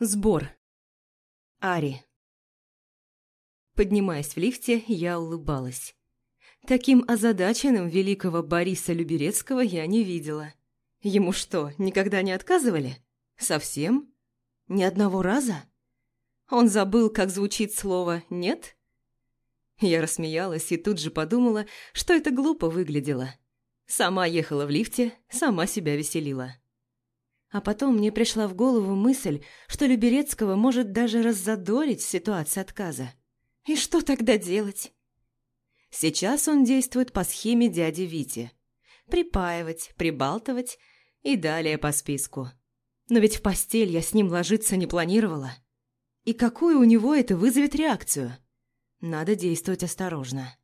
Сбор. Ари. Поднимаясь в лифте, я улыбалась. Таким озадаченным великого Бориса Люберецкого я не видела. Ему что, никогда не отказывали? Совсем? Ни одного раза? Он забыл, как звучит слово «нет»? Я рассмеялась и тут же подумала, что это глупо выглядело. Сама ехала в лифте, сама себя веселила. А потом мне пришла в голову мысль, что Люберецкого может даже раззадорить ситуация отказа. И что тогда делать? Сейчас он действует по схеме дяди Вити. Припаивать, прибалтывать и далее по списку. Но ведь в постель я с ним ложиться не планировала. И какую у него это вызовет реакцию? Надо действовать осторожно.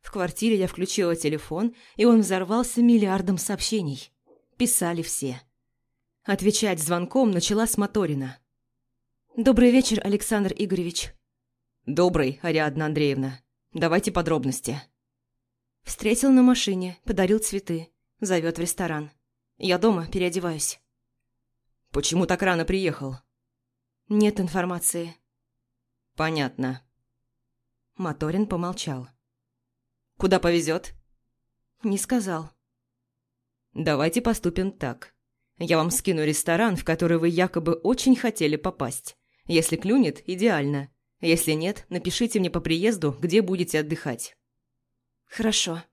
В квартире я включила телефон, и он взорвался миллиардом сообщений. Писали все. Отвечать звонком начала с Моторина. «Добрый вечер, Александр Игоревич». «Добрый, Ариадна Андреевна. Давайте подробности». Встретил на машине, подарил цветы. Зовет в ресторан. Я дома, переодеваюсь. «Почему так рано приехал?» «Нет информации». «Понятно». Моторин помолчал. «Куда повезет?» «Не сказал». «Давайте поступим так. Я вам скину ресторан, в который вы якобы очень хотели попасть. Если клюнет – идеально. Если нет, напишите мне по приезду, где будете отдыхать». «Хорошо».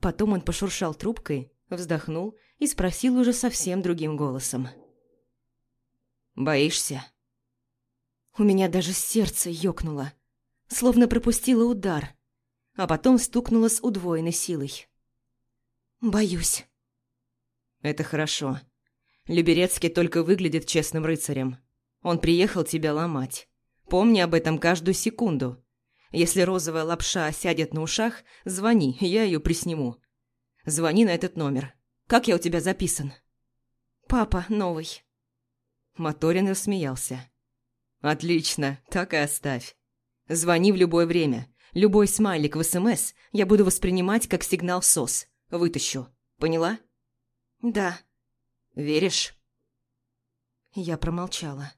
Потом он пошуршал трубкой, вздохнул и спросил уже совсем другим голосом. «Боишься?» У меня даже сердце ёкнуло, словно пропустило удар, а потом стукнуло с удвоенной силой. «Боюсь». Это хорошо. Люберецкий только выглядит честным рыцарем. Он приехал тебя ломать. Помни об этом каждую секунду. Если розовая лапша сядет на ушах, звони, я ее присниму. Звони на этот номер. Как я у тебя записан? Папа новый. Моторин рассмеялся. Отлично, так и оставь. Звони в любое время. Любой смайлик в СМС я буду воспринимать как сигнал СОС. Вытащу. Поняла? «Да». «Веришь?» Я промолчала.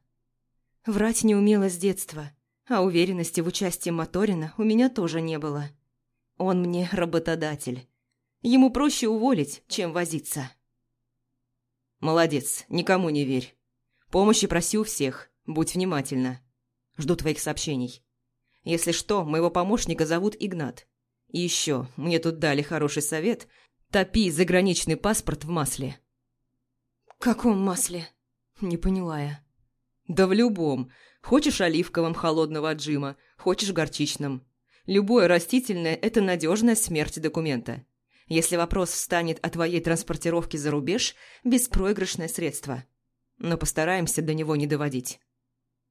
Врать не умела с детства, а уверенности в участии Моторина у меня тоже не было. Он мне работодатель. Ему проще уволить, чем возиться. «Молодец, никому не верь. Помощи проси у всех, будь внимательна. Жду твоих сообщений. Если что, моего помощника зовут Игнат. И еще, мне тут дали хороший совет Топи заграничный паспорт в масле». «Каком масле?» Не поняла я. «Да в любом. Хочешь оливковым холодного отжима, хочешь горчичным. Любое растительное – это надежная смерть документа. Если вопрос встанет о твоей транспортировке за рубеж – беспроигрышное средство. Но постараемся до него не доводить.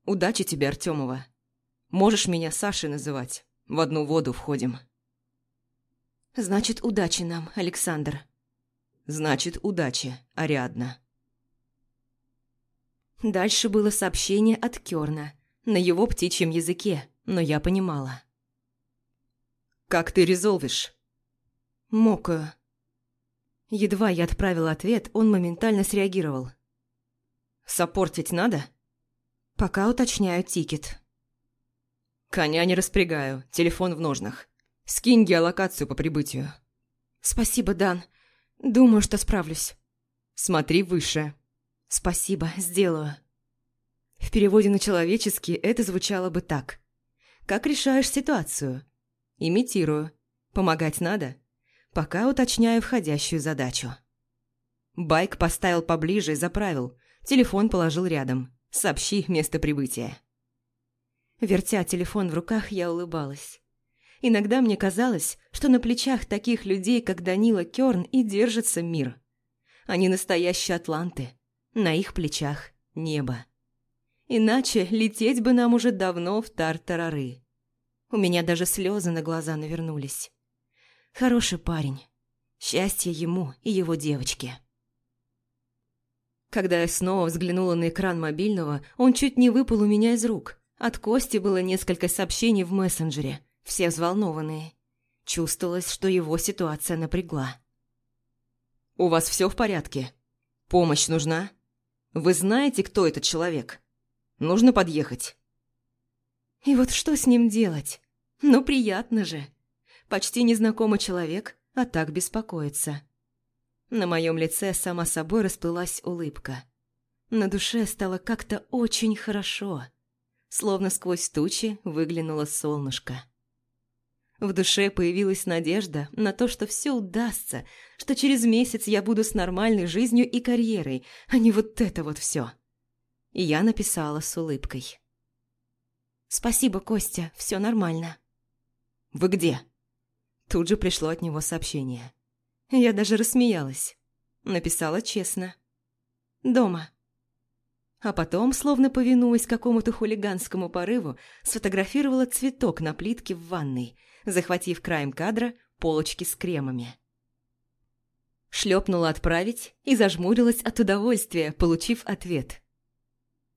Удачи тебе, Артемова. Можешь меня Сашей называть. В одну воду входим». Значит, удачи нам, Александр. Значит, удачи, Ариадна. Дальше было сообщение от Кёрна на его птичьем языке, но я понимала. «Как ты резолвишь?» «Мокаю». Едва я отправила ответ, он моментально среагировал. «Саппортить надо?» «Пока уточняю тикет». «Коня не распрягаю, телефон в ножнах. Скинь геолокацию по прибытию». «Спасибо, Дан. Думаю, что справлюсь». «Смотри выше». «Спасибо, сделаю». В переводе на человеческий это звучало бы так. «Как решаешь ситуацию?» «Имитирую. Помогать надо?» «Пока уточняю входящую задачу». Байк поставил поближе и заправил. Телефон положил рядом. «Сообщи место прибытия». Вертя телефон в руках, я улыбалась. Иногда мне казалось, что на плечах таких людей, как Данила Кёрн, и держится мир. Они настоящие атланты. На их плечах небо. Иначе лететь бы нам уже давно в тартарары. У меня даже слезы на глаза навернулись. Хороший парень. Счастье ему и его девочке. Когда я снова взглянула на экран мобильного, он чуть не выпал у меня из рук. От Кости было несколько сообщений в мессенджере – все взволнованные. Чувствовалось, что его ситуация напрягла. «У вас все в порядке? Помощь нужна?» Вы знаете, кто этот человек? Нужно подъехать». И вот что с ним делать? Ну, приятно же. Почти незнакомый человек, а так беспокоится. На моем лице сама собой расплылась улыбка. На душе стало как-то очень хорошо. Словно сквозь тучи выглянуло солнышко. В душе появилась надежда на то, что все удастся, что через месяц я буду с нормальной жизнью и карьерой, а не вот это вот все. И я написала с улыбкой. «Спасибо, Костя, все нормально». «Вы где?» Тут же пришло от него сообщение. Я даже рассмеялась. Написала честно. «Дома». А потом, словно повинуясь какому-то хулиганскому порыву, сфотографировала цветок на плитке в ванной, захватив краем кадра полочки с кремами. Шлепнула «Отправить» и зажмурилась от удовольствия, получив ответ.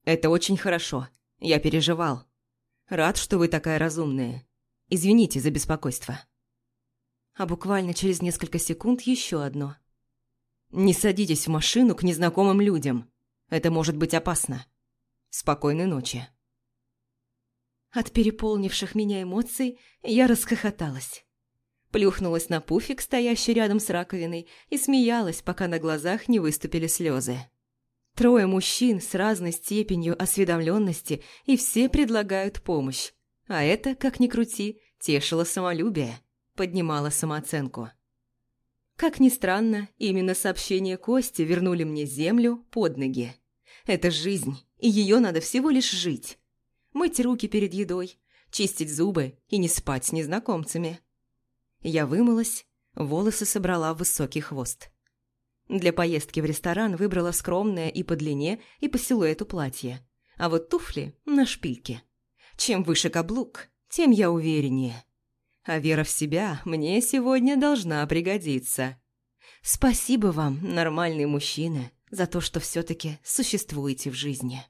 «Это очень хорошо. Я переживал. Рад, что вы такая разумная. Извините за беспокойство». А буквально через несколько секунд еще одно. «Не садитесь в машину к незнакомым людям. Это может быть опасно. Спокойной ночи». От переполнивших меня эмоций я расхохоталась. Плюхнулась на пуфик, стоящий рядом с раковиной, и смеялась, пока на глазах не выступили слезы. Трое мужчин с разной степенью осведомленности, и все предлагают помощь. А это, как ни крути, тешило самолюбие, поднимало самооценку. Как ни странно, именно сообщения Кости вернули мне землю под ноги. Это жизнь, и ее надо всего лишь жить мыть руки перед едой, чистить зубы и не спать с незнакомцами. Я вымылась, волосы собрала в высокий хвост. Для поездки в ресторан выбрала скромное и по длине, и по силуэту платье, а вот туфли на шпильке. Чем выше каблук, тем я увереннее. А вера в себя мне сегодня должна пригодиться. Спасибо вам, нормальные мужчины, за то, что все-таки существуете в жизни.